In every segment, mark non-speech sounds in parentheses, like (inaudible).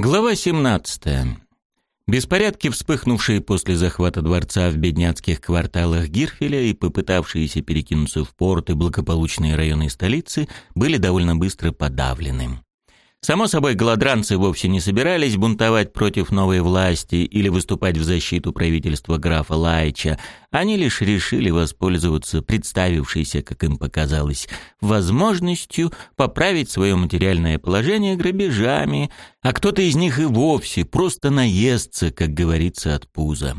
Глава 17. Беспорядки, вспыхнувшие после захвата дворца в бедняцких кварталах Гирфеля и попытавшиеся перекинуться в порт и благополучные районы столицы, были довольно быстро подавлены. Само собой, голодранцы вовсе не собирались бунтовать против новой власти или выступать в защиту правительства графа Лайча. Они лишь решили воспользоваться представившейся, как им показалось, возможностью поправить свое материальное положение грабежами, а кто-то из них и вовсе просто наестся, как говорится, от пуза.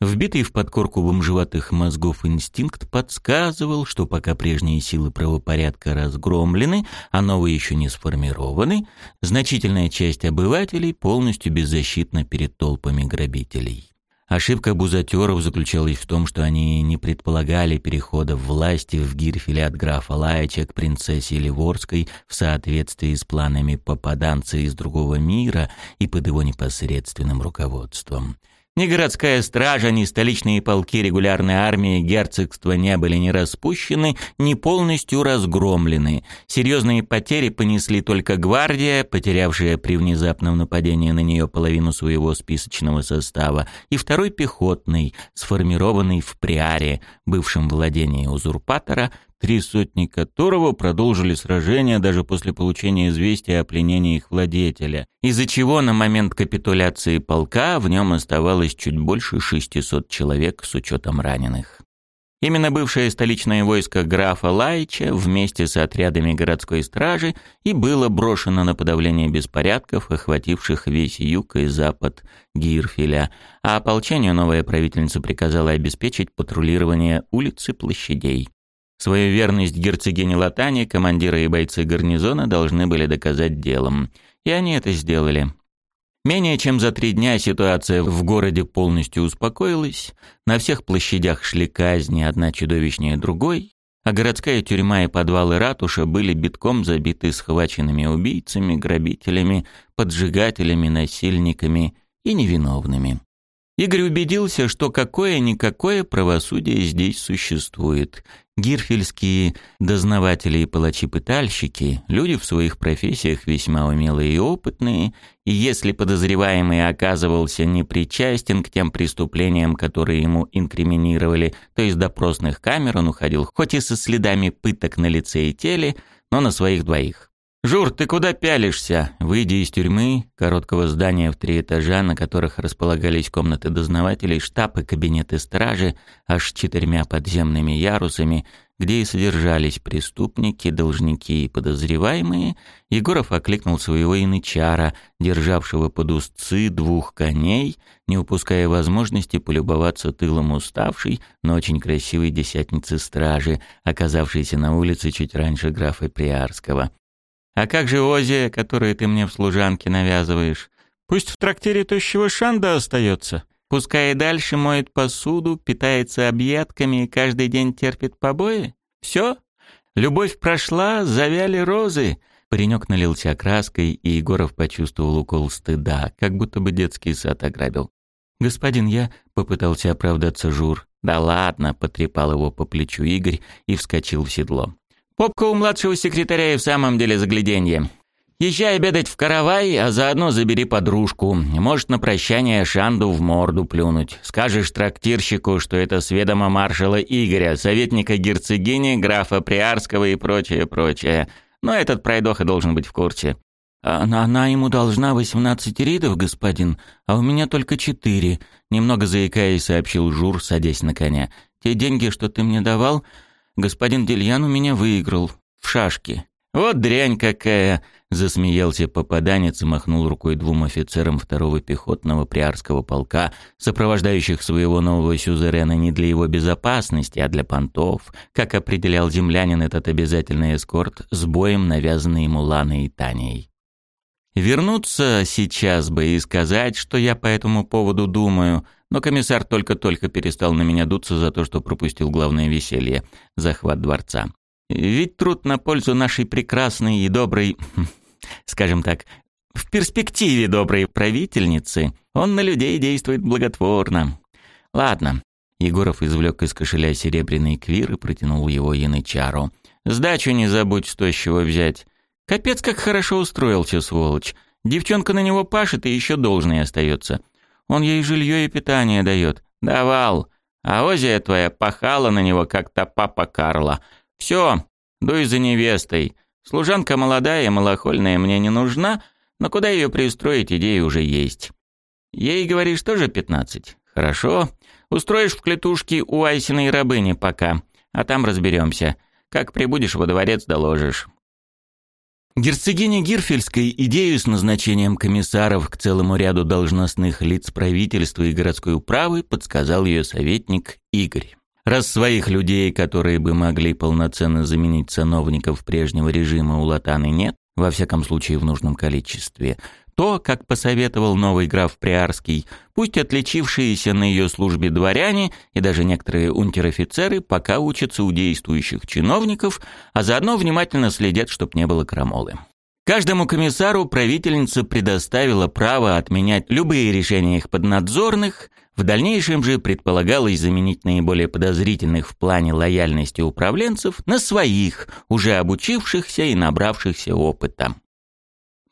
Вбитый в подкорку бомжеватых мозгов инстинкт подсказывал, что пока прежние силы правопорядка разгромлены, а новые еще не сформированы, значительная часть обывателей полностью беззащитна перед толпами грабителей. Ошибка бузатеров заключалась в том, что они не предполагали перехода власти в Гирфеле от графа Лаича к принцессе Ливорской в соответствии с планами попаданца из другого мира и под его непосредственным руководством. Ни городская стража, ни столичные полки регулярной армии герцогства не были ни распущены, ни полностью разгромлены. Серьезные потери понесли только гвардия, потерявшая при внезапном нападении на нее половину своего списочного состава, и второй пехотный, сформированный в Приаре, бывшем владении узурпатора, три сотни которого продолжили сражение даже после получения известия о пленении их владетеля, из-за чего на момент капитуляции полка в нем оставалось чуть больше 600 человек с учетом раненых. Именно бывшее столичное войско графа Лайча вместе с отрядами городской стражи и было брошено на подавление беспорядков, охвативших весь юг и запад Гирфеля, а ополчению новая правительница приказала обеспечить патрулирование улиц и площадей. Свою верность герцогине Латани командиры и бойцы гарнизона должны были доказать делом. И они это сделали. Менее чем за три дня ситуация в городе полностью успокоилась, на всех площадях шли казни, одна чудовищнее другой, а городская тюрьма и подвалы ратуша были битком забиты схваченными убийцами, грабителями, поджигателями, насильниками и невиновными. Игорь убедился, что какое-никакое правосудие здесь существует. Гирфельские дознаватели и палачи-пытальщики – люди в своих профессиях весьма умелые и опытные, и если подозреваемый оказывался непричастен к тем преступлениям, которые ему инкриминировали, то из допросных камер он уходил хоть и со следами пыток на лице и теле, но на своих двоих. «Жур, ты куда пялишься?» Выйдя из тюрьмы, короткого здания в три этажа, на которых располагались комнаты дознавателей, штаб и кабинеты стражи, аж четырьмя подземными ярусами, где и содержались преступники, должники и подозреваемые, Егоров окликнул своего янычара, державшего под узцы двух коней, не упуская возможности полюбоваться тылом уставшей, но очень красивой десятницы стражи, оказавшейся на улице чуть раньше графа Приарского. А как же Озия, которую ты мне в служанке навязываешь? Пусть в трактире тощего шанда остается. Пускай и дальше моет посуду, питается объедками и каждый день терпит побои. Все? Любовь прошла, завяли розы. Паренек налился краской, и Егоров почувствовал укол стыда, как будто бы детский сад ограбил. «Господин, я...» — попытался оправдаться Жур. «Да ладно», — потрепал его по плечу Игорь и вскочил в седло. Попка у младшего секретаря и в самом деле загляденье. Езжай обедать в каравай, а заодно забери подружку. Может, на прощание Шанду в морду плюнуть. Скажешь трактирщику, что это с ведома маршала Игоря, советника герцогини, графа Приарского и прочее, прочее. Но этот пройдоха должен быть в курсе. Она, она ему должна восемнадцать ридов, господин, а у меня только четыре. Немного заикаясь, сообщил Жур, садясь на коня. Те деньги, что ты мне давал, господин Дельян у меня выиграл. В шашки. Вот дрянь какая!» — засмеялся попаданец и махнул рукой двум офицерам второго пехотного приарского полка, сопровождающих своего нового сюзерена не для его безопасности, а для понтов, как определял землянин этот обязательный эскорт с боем, навязанный ему Ланой и Таней. Вернуться сейчас бы и сказать, что я по этому поводу думаю — но комиссар только-только перестал на меня дуться за то, что пропустил главное веселье — захват дворца. Ведь труд на пользу нашей прекрасной и доброй, (laughs) скажем так, в перспективе доброй правительницы, он на людей действует благотворно. Ладно. Егоров извлек из кошеля серебряный квир и протянул его янычару. «Сдачу не забудь с тощего взять. Капец, как хорошо устроился, сволочь. Девчонка на него пашет и еще должной остается. Он ей жилье и питание дает. Давал. А Озия твоя пахала на него, как-то папа Карла. Все, дуй за невестой. Служанка молодая, малохольная мне не нужна, но куда ее пристроить, идея уже есть. Ей, говоришь, тоже пятнадцать? Хорошо. Устроишь в клетушке у Айсиной рабыни пока, а там разберемся. Как прибудешь во дворец, доложишь. Герцогиня Гирфельской идею с назначением комиссаров к целому ряду должностных лиц правительства и городской управы подсказал ее советник Игорь. Раз своих людей, которые бы могли полноценно заменить сановников прежнего режима у Латаны нет, во всяком случае в нужном количестве, то, как посоветовал новый граф Приарский, пусть отличившиеся на ее службе дворяне и даже некоторые унтер-офицеры пока учатся у действующих чиновников, а заодно внимательно следят, чтоб не было крамолы. Каждому комиссару правительница предоставила право отменять любые решения их поднадзорных, в дальнейшем же предполагалось заменить наиболее подозрительных в плане лояльности управленцев на своих, уже обучившихся и набравшихся опыта.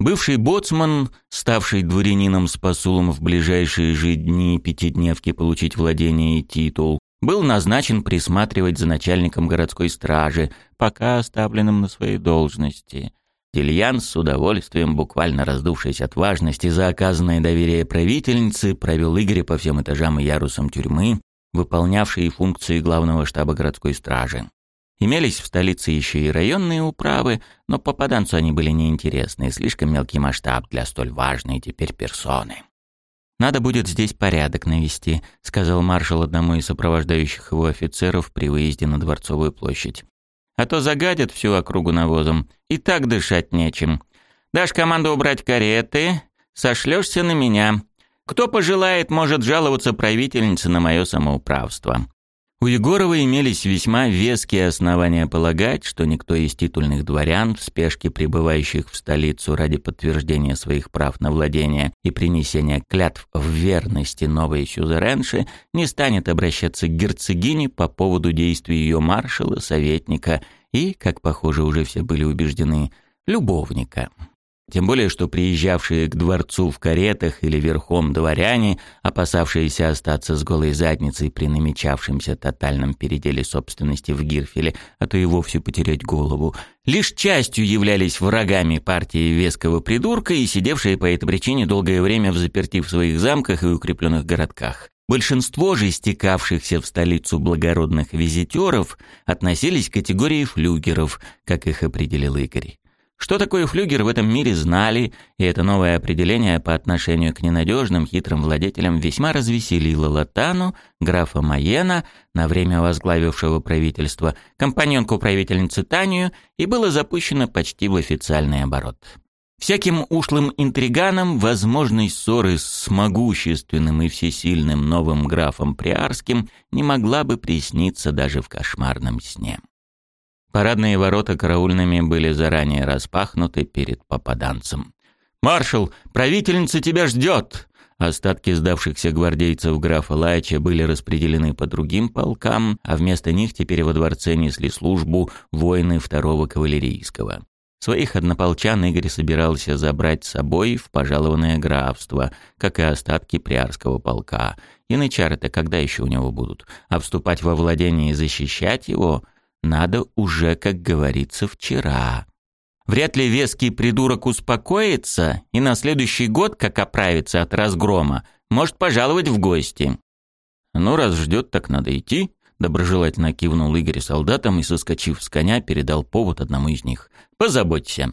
Бывший боцман, ставший дворянином с посулом в ближайшие же дни пятидневки получить владение и титул, был назначен присматривать за начальником городской стражи, пока оставленным на своей должности. Тильян с удовольствием, буквально раздувшись от важности за оказанное доверие правительницы, провел Игоря по всем этажам и ярусам тюрьмы, выполнявшей функции главного штаба городской стражи. Имелись в столице еще и районные управы, но попаданцу они были неинтересны, слишком мелкий масштаб для столь важной теперь персоны. «Надо будет здесь порядок навести», — сказал маршал одному из сопровождающих его офицеров при выезде на Дворцовую площадь. «А то загадят всю округу навозом, и так дышать нечем. Дашь команду убрать кареты, сошлешься на меня. Кто пожелает, может жаловаться правительнице на мое самоуправство. У Егорова имелись весьма веские основания полагать, что никто из титульных дворян, в спешке прибывающих в столицу ради подтверждения своих прав на владение и принесения клятв в верности новой сюзеренши, не станет обращаться к герцогине по поводу действий ее маршала, советника и, как похоже уже все были убеждены, любовника. Тем более, что приезжавшие к дворцу в каретах или верхом дворяне, опасавшиеся остаться с голой задницей при намечавшемся тотальном переделе собственности в Гирфеле, а то и вовсе потерять голову, лишь частью являлись врагами партии веского придурка и сидевшие по этой причине долгое время в заперти в своих замках и укрепленных городках. Большинство же стекавшихся в столицу благородных визитеров относились к категории флюгеров, как их определил Игорь. Что такое флюгер в этом мире знали, и это новое определение по отношению к ненадежным, хитрым владетелям весьма развеселило Латану, графа Маена, на время возглавившего правительство, компаньонку правительницы Танию, и было запущено почти в официальный оборот. Всяким ушлым интриганам возможность ссоры с могущественным и всесильным новым графом Приарским не могла бы присниться даже в кошмарном сне. Парадные ворота караульными были заранее распахнуты перед попаданцем. «Маршал, правительница тебя ждет!» Остатки сдавшихся гвардейцев графа Лайча были распределены по другим полкам, а вместо них теперь во дворце несли службу воины второго кавалерийского. Своих однополчан Игорь собирался забрать с собой в пожалованное графство, как и остатки приарского полка. Янычары-то когда еще у него будут? А вступать во владение и защищать его — надо уже, как говорится, вчера. Вряд ли веский придурок успокоится и на следующий год, как оправится от разгрома, может пожаловать в гости. Ну, раз ждет, так надо идти. Доброжелательно кивнул Игорь солдатам и, соскочив с коня, передал повод одному из них. «Позаботься».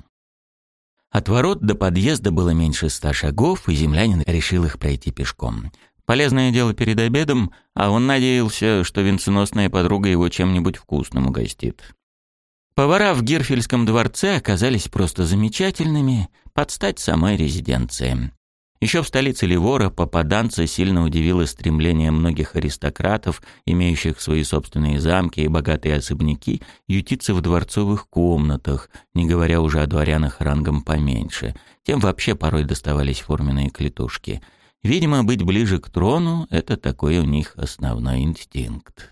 От ворот до подъезда было меньше ста шагов, и землянин решил их пройти пешком. Полезное дело перед обедом, а он надеялся, что венценосная подруга его чем-нибудь вкусным угостит. Повара в Гирфельском дворце оказались просто замечательными, под стать самой резиденции. Еще в столице Ливора попаданца сильно удивило стремление многих аристократов, имеющих свои собственные замки и богатые особняки, ютиться в дворцовых комнатах, не говоря уже о дворянах рангом поменьше. Тем вообще порой доставались форменные клетушки – Видимо, быть ближе к трону — это такой у них основной инстинкт.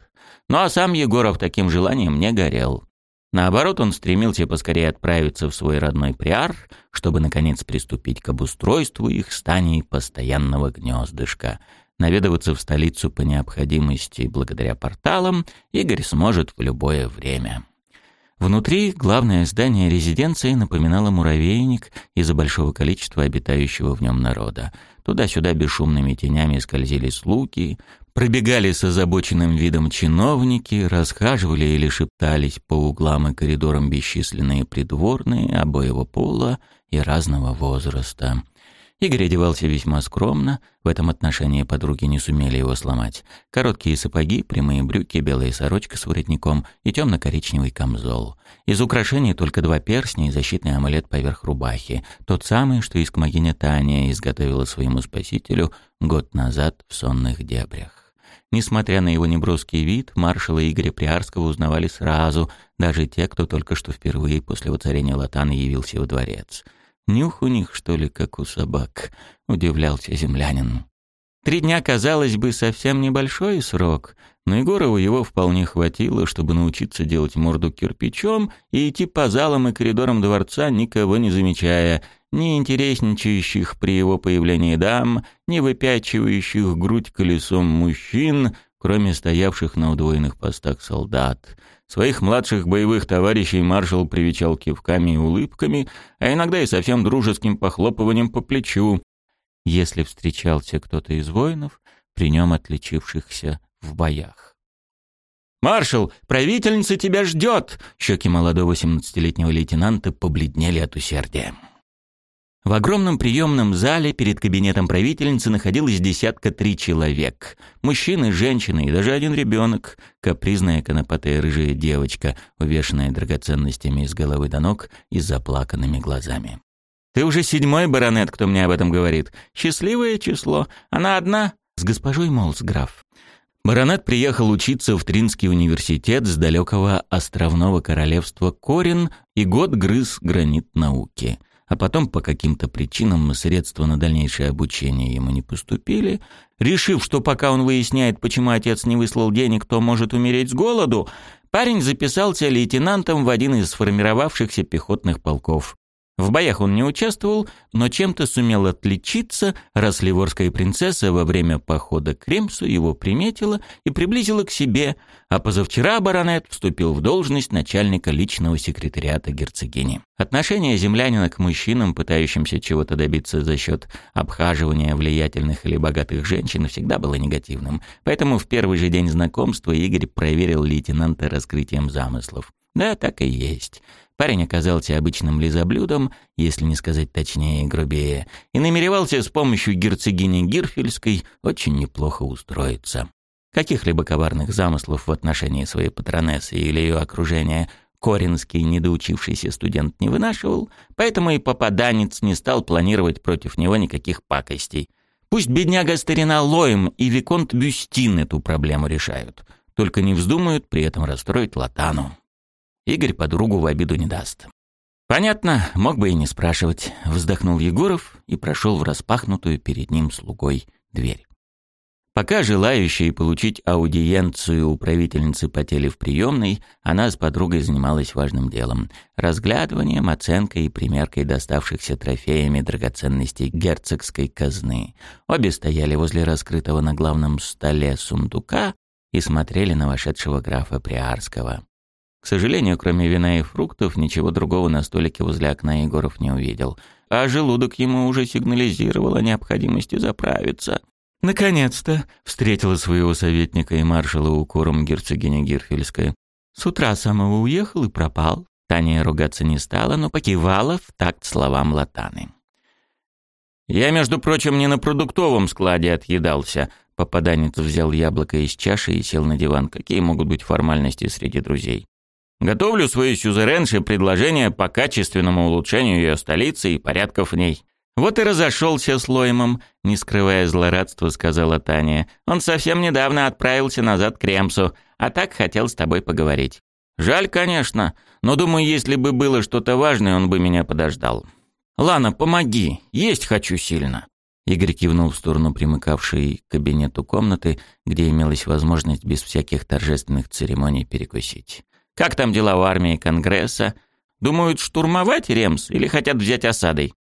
Ну а сам Егоров таким желанием не горел. Наоборот, он стремился поскорее отправиться в свой родной Приар, чтобы, наконец, приступить к обустройству их станей постоянного гнездышка. Наведываться в столицу по необходимости благодаря порталам Игорь сможет в любое время. Внутри главное здание резиденции напоминало муравейник из-за большого количества обитающего в нем народа. Туда-сюда бесшумными тенями скользили слуги, Пробегали с озабоченным видом чиновники, расхаживали или шептались по углам и коридорам бесчисленные придворные обоего пола и разного возраста. Игорь одевался весьма скромно, в этом отношении подруги не сумели его сломать. Короткие сапоги, прямые брюки, белая сорочка с воротником и темно-коричневый камзол. Из украшений только два перстня и защитный амулет поверх рубахи, тот самый, что из кмогиня Таня изготовила своему спасителю год назад в сонных дебрях. Несмотря на его неброский вид, маршала Игоря Приарского узнавали сразу, даже те, кто только что впервые после воцарения Латана явился во дворец. «Нюх у них, что ли, как у собак?» — удивлялся землянин. Три дня, казалось бы, совсем небольшой срок, но Егорову его вполне хватило, чтобы научиться делать морду кирпичом и идти по залам и коридорам дворца, никого не замечая, ни интересничающих при его появлении дам, ни выпячивающих грудь колесом мужчин, кроме стоявших на удвоенных постах солдат. Своих младших боевых товарищей маршал привечал кивками и улыбками, а иногда и совсем дружеским похлопыванием по плечу, если встречался кто-то из воинов, при нем отличившихся в боях. «Маршал, правительница тебя ждет!» Щеки молодого семнадцатилетнего лейтенанта побледнели от усердия. В огромном приемном зале перед кабинетом правительницы находилось десятка три человек. Мужчины, женщины и даже один ребенок, капризная конопатая рыжая девочка, увешанная драгоценностями из головы до ног и заплаканными глазами. «Ты уже седьмой баронет, кто мне об этом говорит. Счастливое число. Она одна?» «С госпожой Молсграф». Баронет приехал учиться в Тринский университет с далекого островного королевства Корин и год грыз гранит науки – а потом по каким-то причинам средства на дальнейшее обучение ему не поступили, решив, что пока он выясняет, почему отец не выслал денег, то может умереть с голоду, парень записался лейтенантом в один из сформировавшихся пехотных полков. В боях он не участвовал, но чем-то сумел отличиться, раз ливорская принцесса во время похода к Ремсу его приметила и приблизила к себе, а позавчера баронет вступил в должность начальника личного секретариата герцогини. Отношение землянина к мужчинам, пытающимся чего-то добиться за счет обхаживания влиятельных или богатых женщин, всегда было негативным, поэтому в первый же день знакомства Игорь проверил лейтенанта раскрытием замыслов. Да, так и есть. Парень оказался обычным лизоблюдом, если не сказать точнее и грубее, и намеревался с помощью герцогини Гирфельской очень неплохо устроиться. Каких-либо коварных замыслов в отношении своей патронессы или ее окружения Коринский недоучившийся студент не вынашивал, поэтому и попаданец не стал планировать против него никаких пакостей. Пусть бедняга старина Лоем и Виконт Бюстин эту проблему решают, только не вздумают при этом расстроить Латану. Игорь подругу в обиду не даст. «Понятно, мог бы и не спрашивать», — вздохнул Егоров и прошел в распахнутую перед ним слугой дверь. Пока желающие получить аудиенцию у правительницы потели в приемной, она с подругой занималась важным делом — разглядыванием, оценкой и примеркой доставшихся трофеями драгоценностей герцогской казны. Обе стояли возле раскрытого на главном столе сундука и смотрели на вошедшего графа Приарского. К сожалению, кроме вина и фруктов, ничего другого на столике возле окна Егоров не увидел. А желудок ему уже сигнализировал о необходимости заправиться. «Наконец-то!» — встретила своего советника и маршала укором герцогиня Гирфельская. С утра самого уехал и пропал. Таня ругаться не стала, но покивала в такт словам Латаны. «Я, между прочим, не на продуктовом складе отъедался». Попаданец взял яблоко из чаши и сел на диван. Какие могут быть формальности среди друзей? Готовлю своей сюзеренше предложение по качественному улучшению ее столицы и порядков в ней. Вот и разошелся с Лоймом, не скрывая злорадства, сказала Таня. Он совсем недавно отправился назад к Ремсу, а так хотел с тобой поговорить. Жаль, конечно, но думаю, если бы было что-то важное, он бы меня подождал. Лана, помоги, есть хочу сильно. Игорь кивнул в сторону примыкавшей к кабинету комнаты, где имелась возможность без всяких торжественных церемоний перекусить. Как там дела у армии Конгресса? Думают штурмовать Ремс или хотят взять осадой?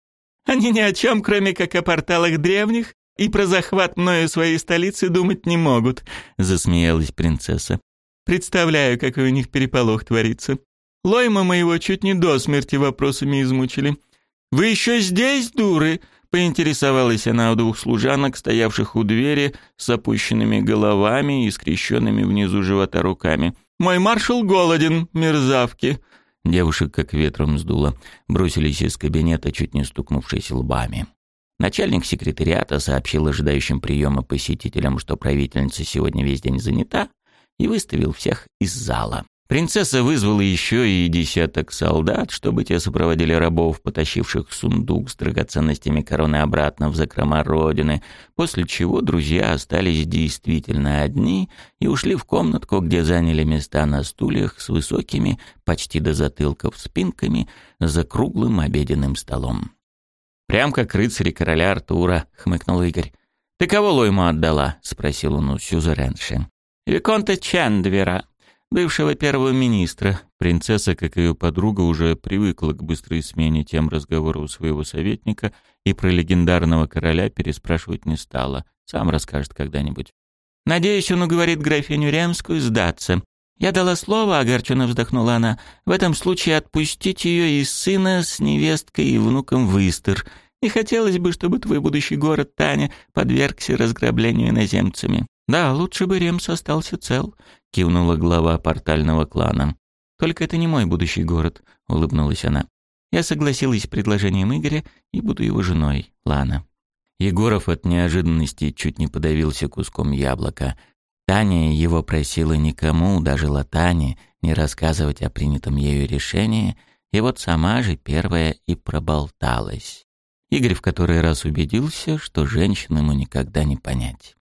Они ни о чем, кроме как о порталах древних, и про захват мною своей столицы думать не могут», — засмеялась принцесса. «Представляю, какой у них переполох творится. Лойма моего чуть не до смерти вопросами измучили. Вы еще здесь, дуры?» — поинтересовалась она у двух служанок, стоявших у двери с опущенными головами и скрещенными внизу живота руками. «Мой маршал голоден, мерзавки!» Девушек как ветром сдуло. Бросились из кабинета, чуть не стукнувшись лбами. Начальник секретариата сообщил ожидающим приема посетителям, что правительница сегодня весь день занята, и выставил всех из зала. Принцесса вызвала еще и десяток солдат, чтобы те сопроводили рабов, потащивших сундук с драгоценностями короны обратно в закрома родины, после чего друзья остались действительно одни и ушли в комнатку, где заняли места на стульях с высокими, почти до затылков спинками, за круглым обеденным столом. «Прям как рыцари короля Артура», — хмыкнул Игорь. «Ты кого Лойму отдала?» — спросил он у Сюзеренши. «Виконта Чандвера», бывшего первого министра. Принцесса, как и ее подруга, уже привыкла к быстрой смене тем разговоров своего советника и про легендарного короля переспрашивать не стала. Сам расскажет когда-нибудь. «Надеюсь, он уговорит графиню Ремскую сдаться. Я дала слово, огорченно вздохнула она, в этом случае отпустить ее из сына с невесткой и внуком в Истер. Не хотелось бы, чтобы твой будущий город, Таня, подвергся разграблению иноземцами. Да, лучше бы Ремс остался цел, — кивнула глава портального клана. «Только это не мой будущий город», — улыбнулась она. «Я согласилась с предложением Игоря и буду его женой, Лана». Егоров от неожиданности чуть не подавился куском яблока. Таня его просила никому, даже Латане, не рассказывать о принятом ею решении, и вот сама же первая и проболталась. Игорь в который раз убедился, что женщин ему никогда не понять.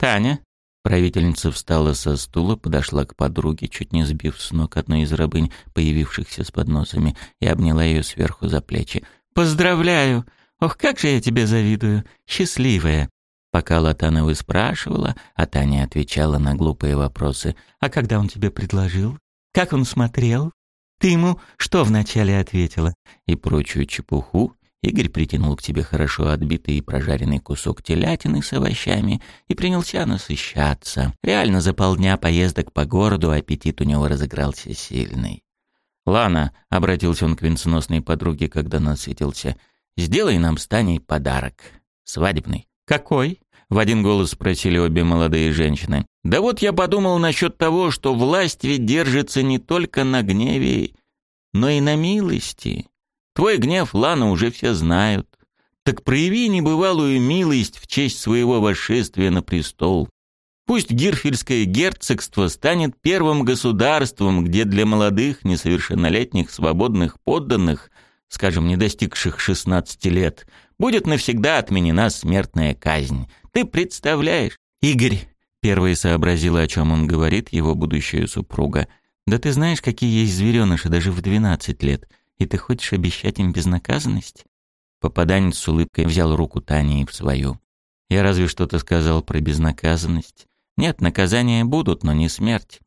«Таня», Правительница встала со стула, подошла к подруге, чуть не сбив с ног одной из рабынь, появившихся с подносами, и обняла ее сверху за плечи. «Поздравляю! Ох, как же я тебе завидую! Счастливая!» Пока Латанова спрашивала, а Таня отвечала на глупые вопросы. «А когда он тебе предложил? Как он смотрел? Ты ему что вначале ответила?» И прочую чепуху, Игорь притянул к тебе хорошо отбитый и прожаренный кусок телятины с овощами и принялся насыщаться. Реально за полдня поездок по городу аппетит у него разыгрался сильный. «Лана», — обратился он к венценосной подруге, когда насытился, — «сделай нам с Таней подарок. Свадебный». «Какой?» — в один голос спросили обе молодые женщины. «Да вот я подумал насчет того, что власть ведь держится не только на гневе, но и на милости». Твой гнев, Лана, уже все знают. Так прояви небывалую милость в честь своего восшествия на престол. Пусть Гирфельское герцогство станет первым государством, где для молодых, несовершеннолетних, свободных подданных, скажем, не достигших 16 лет, будет навсегда отменена смертная казнь. Ты представляешь? Игорь, первый сообразила, о чем он говорит, его будущая супруга. Да ты знаешь, какие есть звереныши даже в 12 лет. И ты хочешь обещать им безнаказанность?» Попаданец с улыбкой взял руку Тани в свою. «Я разве что-то сказал про безнаказанность? Нет, наказания будут, но не смерть».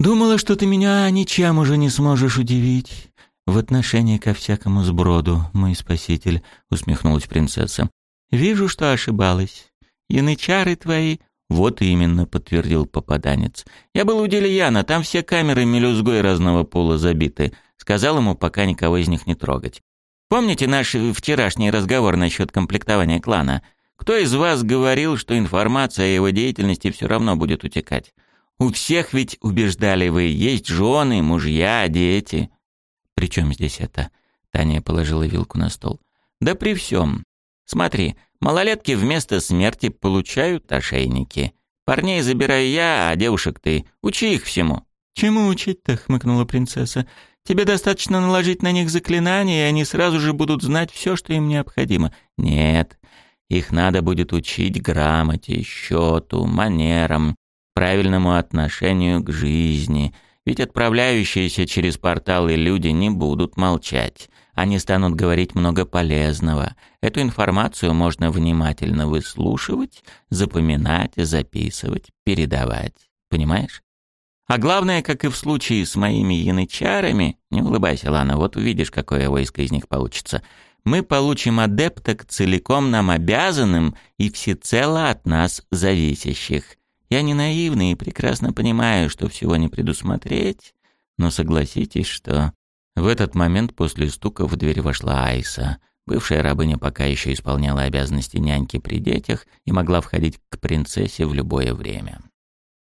«Думала, что ты меня ничем уже не сможешь удивить в отношении ко всякому сброду, мой спаситель», — усмехнулась принцесса. «Вижу, что ошибалась. Янычары твои...» «Вот именно», — подтвердил попаданец. «Я был у Делияна, там все камеры мелюзгой разного пола забиты. Сказал ему, пока никого из них не трогать. Помните наш вчерашний разговор насчет комплектования клана? Кто из вас говорил, что информация о его деятельности все равно будет утекать? У всех ведь, убеждали вы, есть жены, мужья, дети. При чем здесь это? Таня положила вилку на стол. Да при всем. Смотри, малолетки вместо смерти получают ошейники. Парней забираю я, а девушек ты. Учи их всему. «Чему учить-то?» — хмыкнула принцесса. Тебе достаточно наложить на них заклинания, и они сразу же будут знать все, что им необходимо. Нет, их надо будет учить грамоте, счету, манерам, правильному отношению к жизни. Ведь отправляющиеся через порталы люди не будут молчать. Они станут говорить много полезного. Эту информацию можно внимательно выслушивать, запоминать, записывать, передавать. Понимаешь? А главное, как и в случае с моими янычарами, не улыбайся, Лана, вот увидишь, какое войско из них получится, мы получим адепток целиком нам обязанным и всецело от нас зависящих. Я не наивный и прекрасно понимаю, что всего не предусмотреть, но согласитесь, что... В этот момент после стука в дверь вошла Айса. Бывшая рабыня пока еще исполняла обязанности няньки при детях и могла входить к принцессе в любое время.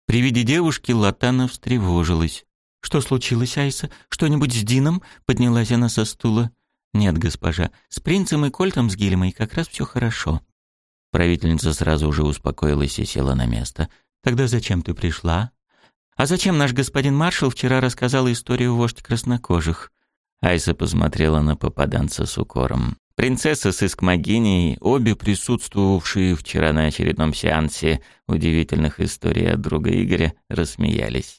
При виде девушки Латана встревожилась. «Что случилось, Айса? Что-нибудь с Дином?» — поднялась она со стула. «Нет, госпожа, с принцем и Кольтом с Гильмой как раз все хорошо». Правительница сразу же успокоилась и села на место. «Тогда зачем ты пришла?» «А зачем наш господин маршал вчера рассказал историю вождь краснокожих?» Айса посмотрела на попаданца с укором. Принцесса с Искмогиней, обе присутствовавшие вчера на очередном сеансе удивительных историй от друга Игоря, рассмеялись.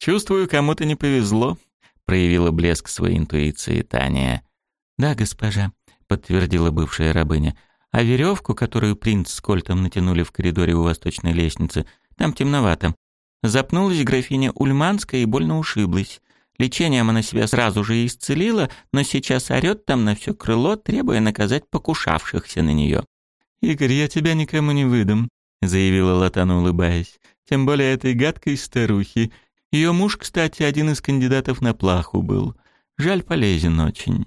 «Чувствую, кому-то не повезло», — проявила блеск своей интуиции Таня. «Да, госпожа», — подтвердила бывшая рабыня. «А веревку, которую принц с Кольтом натянули в коридоре у восточной лестницы, там темновато. Запнулась графиня Ульманская и больно ушиблась. Лечением она себя сразу же исцелила, но сейчас орёт там на все крыло, требуя наказать покушавшихся на нее. «Игорь, я тебя никому не выдам», — заявила Латана, улыбаясь. «Тем более этой гадкой старухи. Ее муж, кстати, один из кандидатов на плаху был. Жаль, полезен очень».